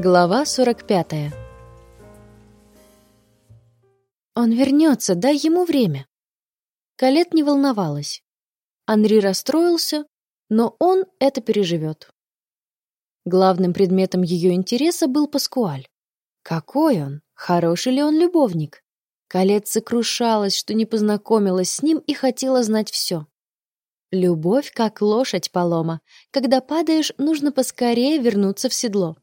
Глава 45. Он вернется, дай ему время. Калет не волновалась. Анри расстроился, но он это переживет. Главным предметом ее интереса был Паскуаль. Какой он? Хороший ли он любовник? Калет сокрушалась, что не познакомилась с ним и хотела знать все. Любовь как лошадь полома. Когда падаешь, нужно поскорее вернуться в седло.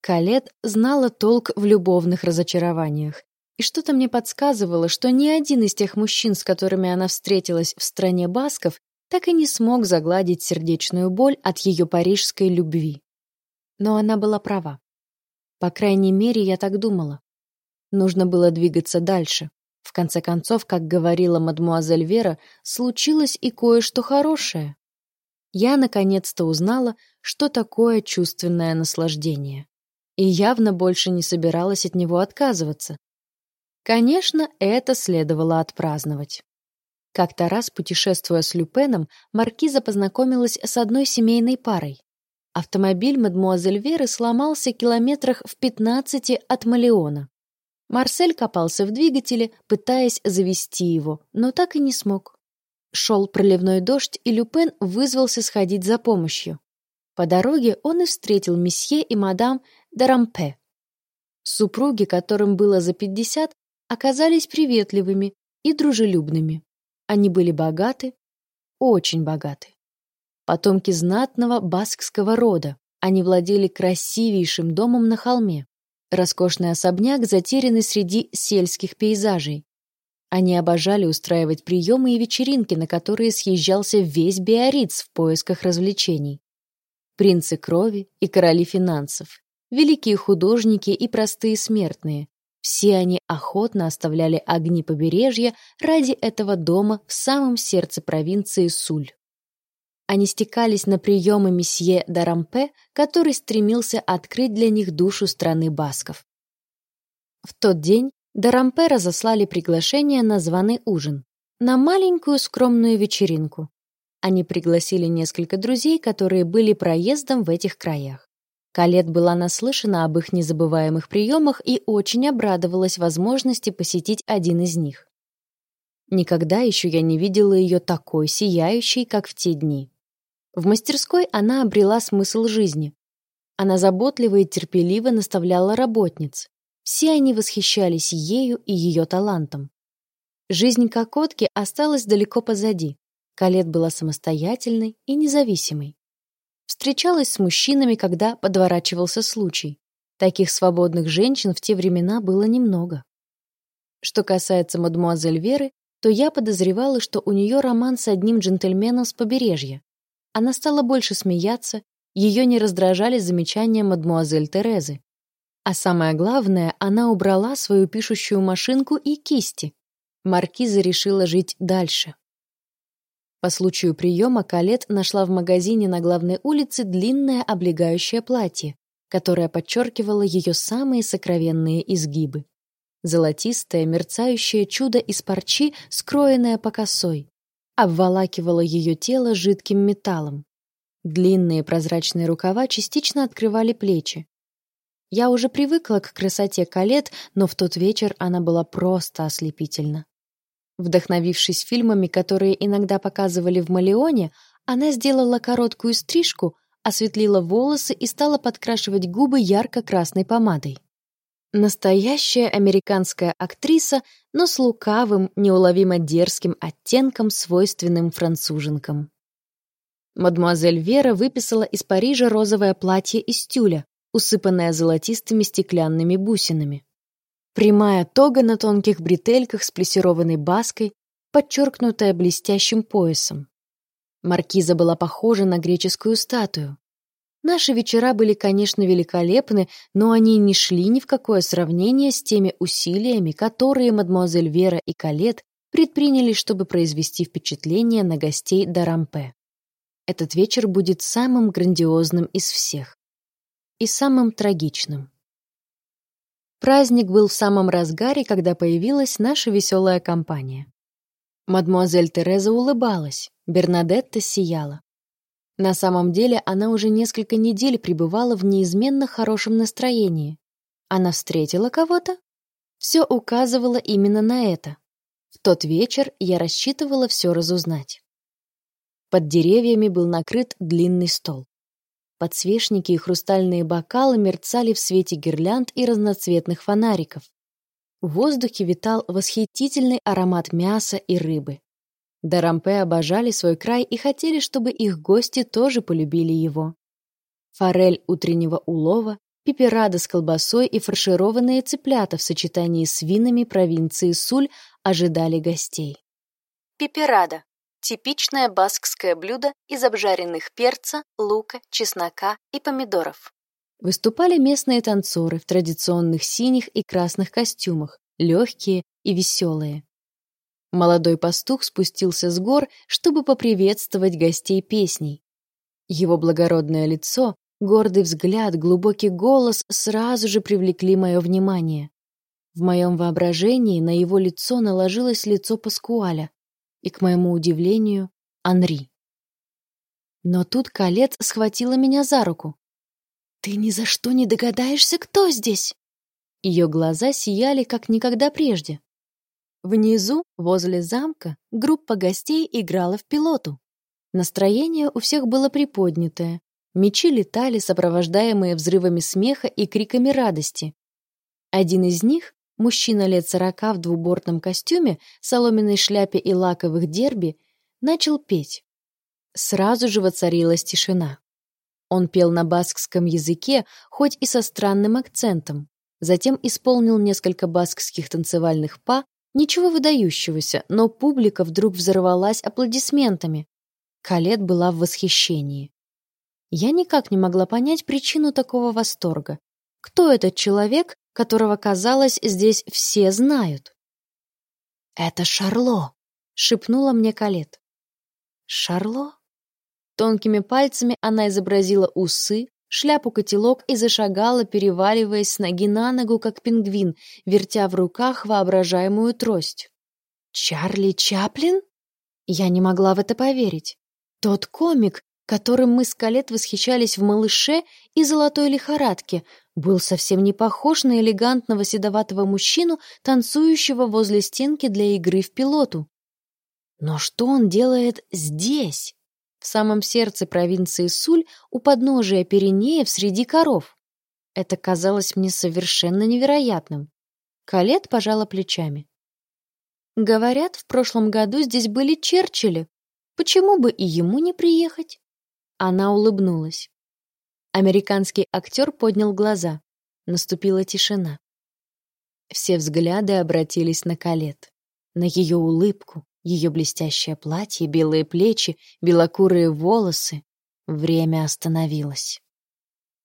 Калет знала толк в любовных разочарованиях, и что-то мне подсказывало, что ни один из тех мужчин, с которыми она встретилась в стране басков, так и не смог загладить сердечную боль от ее парижской любви. Но она была права. По крайней мере, я так думала. Нужно было двигаться дальше. В конце концов, как говорила мадмуазель Вера, случилось и кое-что хорошее. Я наконец-то узнала, что такое чувственное наслаждение и явно больше не собиралась от него отказываться. Конечно, это следовало отпраздновать. Как-то раз, путешествуя с Люпеном, Маркиза познакомилась с одной семейной парой. Автомобиль мадмуазель Веры сломался километрах в 15 от Малеона. Марсель копался в двигателе, пытаясь завести его, но так и не смог. Шел проливной дождь, и Люпен вызвался сходить за помощью. По дороге он и встретил месье и мадам Дарампе. Супруги, которым было за пятьдесят, оказались приветливыми и дружелюбными. Они были богаты, очень богаты. Потомки знатного баскского рода, они владели красивейшим домом на холме. Роскошный особняк, затерянный среди сельских пейзажей. Они обожали устраивать приемы и вечеринки, на которые съезжался весь Биориц в поисках развлечений принцы крови и короли финансов, великие художники и простые смертные. Все они охотно оставляли огни побережья ради этого дома в самом сердце провинции Суль. Они стекались на приемы месье Дарампе, который стремился открыть для них душу страны басков. В тот день Дарампе разослали приглашение на званый ужин, на маленькую скромную вечеринку. Они пригласили несколько друзей, которые были проездом в этих краях. Калет была наслышана об их незабываемых приемах и очень обрадовалась возможности посетить один из них. Никогда еще я не видела ее такой сияющей, как в те дни. В мастерской она обрела смысл жизни. Она заботливо и терпеливо наставляла работниц. Все они восхищались ею и ее талантом. Жизнь Кокотки осталась далеко позади. Калет была самостоятельной и независимой. Встречалась с мужчинами, когда подворачивался случай. Таких свободных женщин в те времена было немного. Что касается мадмуазель Веры, то я подозревала, что у нее роман с одним джентльменом с побережья. Она стала больше смеяться, ее не раздражали замечания мадмуазель Терезы. А самое главное, она убрала свою пишущую машинку и кисти. Маркиза решила жить дальше. По случаю приема Калет нашла в магазине на главной улице длинное облегающее платье, которое подчеркивало ее самые сокровенные изгибы. Золотистое, мерцающее чудо из парчи, скроенное по косой, обволакивало ее тело жидким металлом. Длинные прозрачные рукава частично открывали плечи. Я уже привыкла к красоте Калет, но в тот вечер она была просто ослепительна. Вдохновившись фильмами, которые иногда показывали в Малеоне, она сделала короткую стрижку, осветлила волосы и стала подкрашивать губы ярко-красной помадой. Настоящая американская актриса, но с лукавым, неуловимо дерзким оттенком, свойственным француженкам. Мадемуазель Вера выписала из Парижа розовое платье из тюля, усыпанное золотистыми стеклянными бусинами. Прямая тога на тонких бретельках с плессированной баской, подчеркнутая блестящим поясом. Маркиза была похожа на греческую статую. Наши вечера были, конечно, великолепны, но они не шли ни в какое сравнение с теми усилиями, которые мадемуазель Вера и Калет предприняли, чтобы произвести впечатление на гостей Дарампе. Этот вечер будет самым грандиозным из всех. И самым трагичным. Праздник был в самом разгаре, когда появилась наша веселая компания. Мадмуазель Тереза улыбалась, Бернадетта сияла. На самом деле она уже несколько недель пребывала в неизменно хорошем настроении. Она встретила кого-то? Все указывало именно на это. В тот вечер я рассчитывала все разузнать. Под деревьями был накрыт длинный стол. Подсвечники и хрустальные бокалы мерцали в свете гирлянд и разноцветных фонариков. В воздухе витал восхитительный аромат мяса и рыбы. Дарампе обожали свой край и хотели, чтобы их гости тоже полюбили его. Форель утреннего улова, пеперада с колбасой и фаршированные цыплята в сочетании с винами провинции Суль ожидали гостей. Пеперада – типичное баскское блюдо из обжаренных перца, лука, чеснока и помидоров. Выступали местные танцоры в традиционных синих и красных костюмах, легкие и веселые. Молодой пастух спустился с гор, чтобы поприветствовать гостей песней. Его благородное лицо, гордый взгляд, глубокий голос сразу же привлекли мое внимание. В моем воображении на его лицо наложилось лицо Паскуаля и, к моему удивлению, Анри. Но тут Калет схватила меня за руку. «Ты ни за что не догадаешься, кто здесь?» Ее глаза сияли, как никогда прежде. Внизу, возле замка, группа гостей играла в пилоту. Настроение у всех было приподнятое. Мечи летали, сопровождаемые взрывами смеха и криками радости. Один из них, мужчина лет сорока в двубортном костюме, соломенной шляпе и лаковых дерби, начал петь. Сразу же воцарилась тишина. Он пел на баскском языке, хоть и со странным акцентом. Затем исполнил несколько баскских танцевальных па, Ничего выдающегося, но публика вдруг взорвалась аплодисментами. Калет была в восхищении. Я никак не могла понять причину такого восторга. Кто этот человек, которого, казалось, здесь все знают? «Это Шарло», — шепнула мне Калет. «Шарло?» Тонкими пальцами она изобразила усы, шляпу-котелок и зашагала, переваливаясь с ноги на ногу, как пингвин, вертя в руках воображаемую трость. «Чарли Чаплин?» Я не могла в это поверить. Тот комик, которым мы с Калет восхищались в «Малыше» и «Золотой лихорадке», был совсем не похож на элегантного седоватого мужчину, танцующего возле стенки для игры в пилоту. Но что он делает здесь? в самом сердце провинции Суль, у подножия Пиренеев среди коров. Это казалось мне совершенно невероятным. Калет пожала плечами. Говорят, в прошлом году здесь были Черчилли. Почему бы и ему не приехать? Она улыбнулась. Американский актер поднял глаза. Наступила тишина. Все взгляды обратились на Калет, на ее улыбку, ее блестящее платье, белые плечи, белокурые волосы. Время остановилось.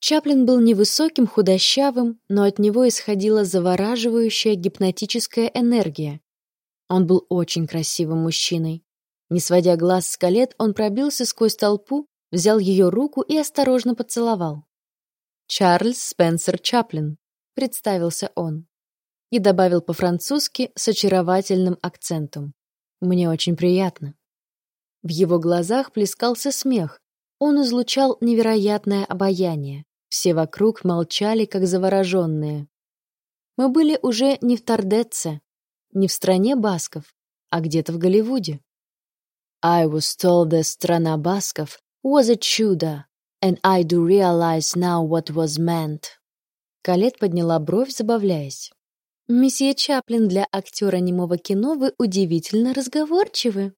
Чаплин был невысоким, худощавым, но от него исходила завораживающая гипнотическая энергия. Он был очень красивым мужчиной. Не сводя глаз с колет, он пробился сквозь толпу, взял ее руку и осторожно поцеловал. «Чарльз Спенсер Чаплин», — представился он. И добавил по-французски с очаровательным акцентом. Мне очень приятно. В его глазах плескался смех. Он излучал невероятное обаяние. Все вокруг молчали, как завороженные. Мы были уже не в Тардетце, не в стране басков, а где-то в Голливуде. I was told that страна басков was a чудо, and I do realize now what was meant. Калет подняла бровь, забавляясь. Месье Чаплин для актера немого кино вы удивительно разговорчивы.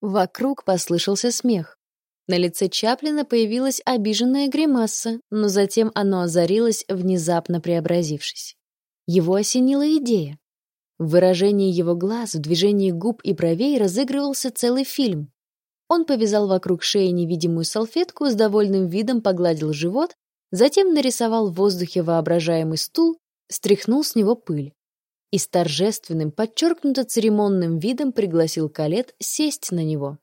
Вокруг послышался смех. На лице Чаплина появилась обиженная гримаса, но затем оно озарилось, внезапно преобразившись. Его осенила идея. В выражении его глаз, в движении губ и бровей разыгрывался целый фильм. Он повязал вокруг шеи невидимую салфетку, с довольным видом погладил живот, затем нарисовал в воздухе воображаемый стул стряхнул с него пыль и с торжественным, подчеркнуто церемонным видом пригласил Калет сесть на него.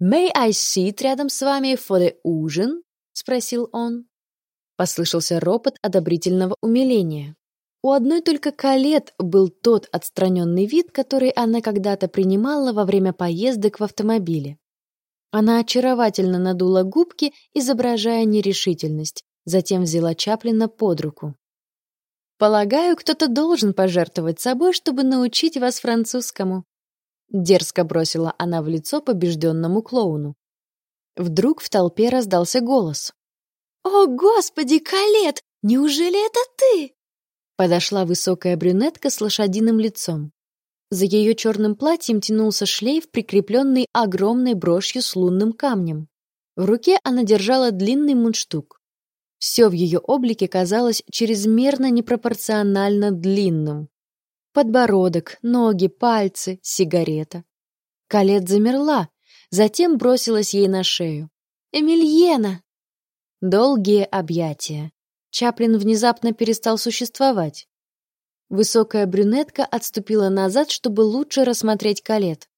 «May I sit рядом с вами for the ужин?» — спросил он. Послышался ропот одобрительного умиления. У одной только Калет был тот отстраненный вид, который она когда-то принимала во время поездок в автомобиле. Она очаровательно надула губки, изображая нерешительность, затем взяла Чаплина под руку. «Полагаю, кто-то должен пожертвовать собой, чтобы научить вас французскому», дерзко бросила она в лицо побежденному клоуну. Вдруг в толпе раздался голос. «О, Господи, Калет! Неужели это ты?» Подошла высокая брюнетка с лошадиным лицом. За ее черным платьем тянулся шлейф, прикрепленный огромной брошью с лунным камнем. В руке она держала длинный мундштук. Все в ее облике казалось чрезмерно непропорционально длинным. Подбородок, ноги, пальцы, сигарета. Калет замерла, затем бросилась ей на шею. «Эмильена!» Долгие объятия. Чаплин внезапно перестал существовать. Высокая брюнетка отступила назад, чтобы лучше рассмотреть Калет.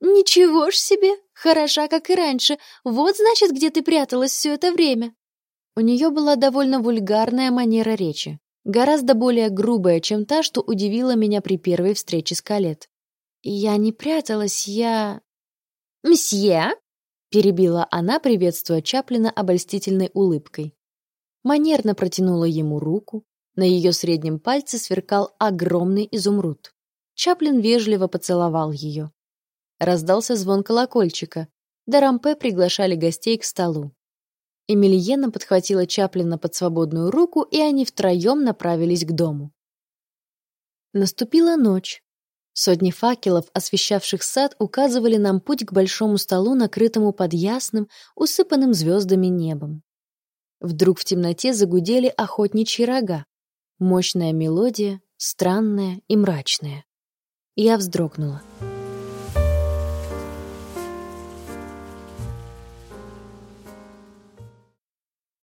«Ничего ж себе! Хороша, как и раньше. Вот, значит, где ты пряталась все это время!» У нее была довольно вульгарная манера речи, гораздо более грубая, чем та, что удивила меня при первой встрече с Калет. «Я не пряталась, я...» «Мсье!» — перебила она, приветствуя Чаплина обольстительной улыбкой. Манерно протянула ему руку, на ее среднем пальце сверкал огромный изумруд. Чаплин вежливо поцеловал ее. Раздался звон колокольчика. Дарампе приглашали гостей к столу. Эмильена подхватила Чаплина под свободную руку, и они втроем направились к дому. Наступила ночь. Сотни факелов, освещавших сад, указывали нам путь к большому столу, накрытому под ясным, усыпанным звездами небом. Вдруг в темноте загудели охотничьи рога. Мощная мелодия, странная и мрачная. Я вздрогнула.